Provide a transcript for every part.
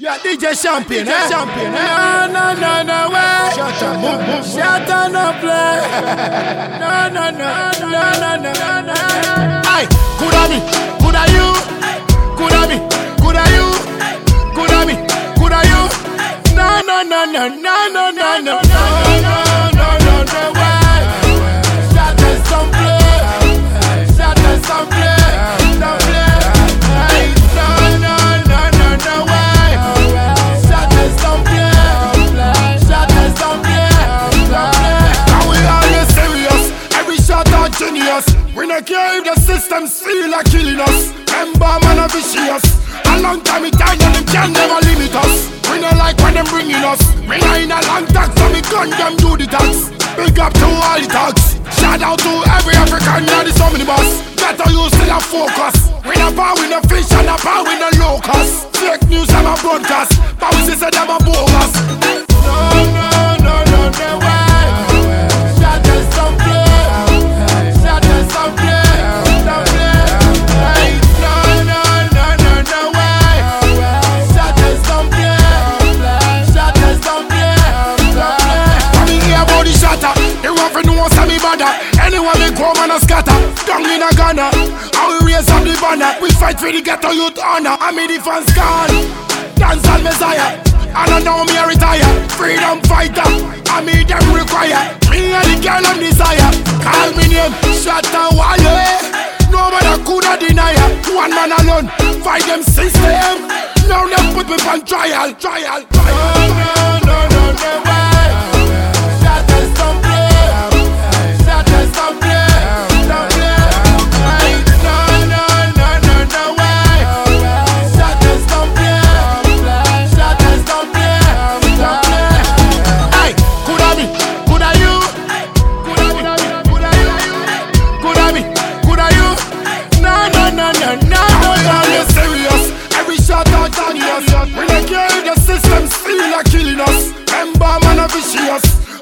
Yeah, DJ champion, DJ eh? champion. Eh? No, no, no, no way. Shut up, move, move, shut up, no play. no, no, no, no, no, no, no. Aye, coulda me, coulda you, coulda me, coulda you, coulda me, coulda you. No, no, no, no, no, no, no, no. Care if the system still like killing us. Remember, man, are vicious. A long time it time and them can never limit us. We don't like when them bringing us. We not in a long tax, so me them do the tax. Big up to all the tax. Shout out to every African, now the boss. Better you still a focus. We not power with the fish and a power with the locust. Fake news, I'm a broadcast. But we them a come and a scatter Down in a Ghana. I will raise up the banner We fight for the ghetto youth honor. I mean the fans gone. Dance on Messiah. I know me a retire. Freedom fighter. I mean them require. Me and the girl I'm desire. Call me name Shatta Wale. Nobody coulda deny One man alone. Fight them system. Now them put me on trial Trial, trial. No, no, no, no, no.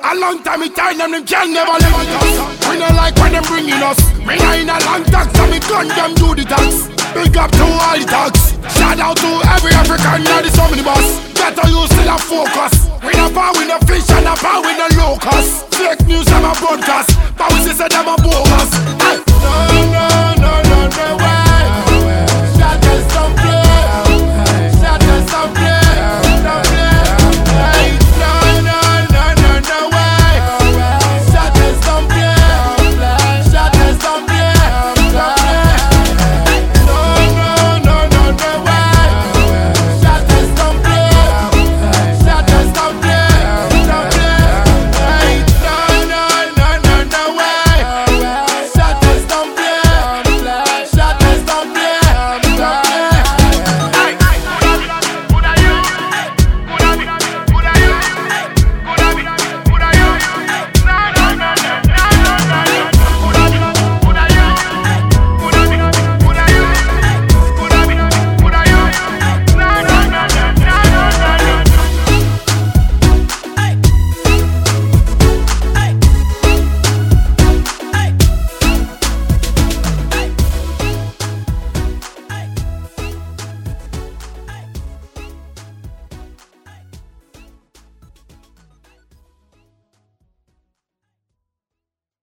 A long time it time them, them can never limit us. We don't like when them bringing us. Me not in a long tax, so me gun them do the tax. Big up to all the tax. Shout out to every African, now the so many boss. Better you still a focus. We not power with the fish and a power with the locust. Fake news, I'm a broadcast.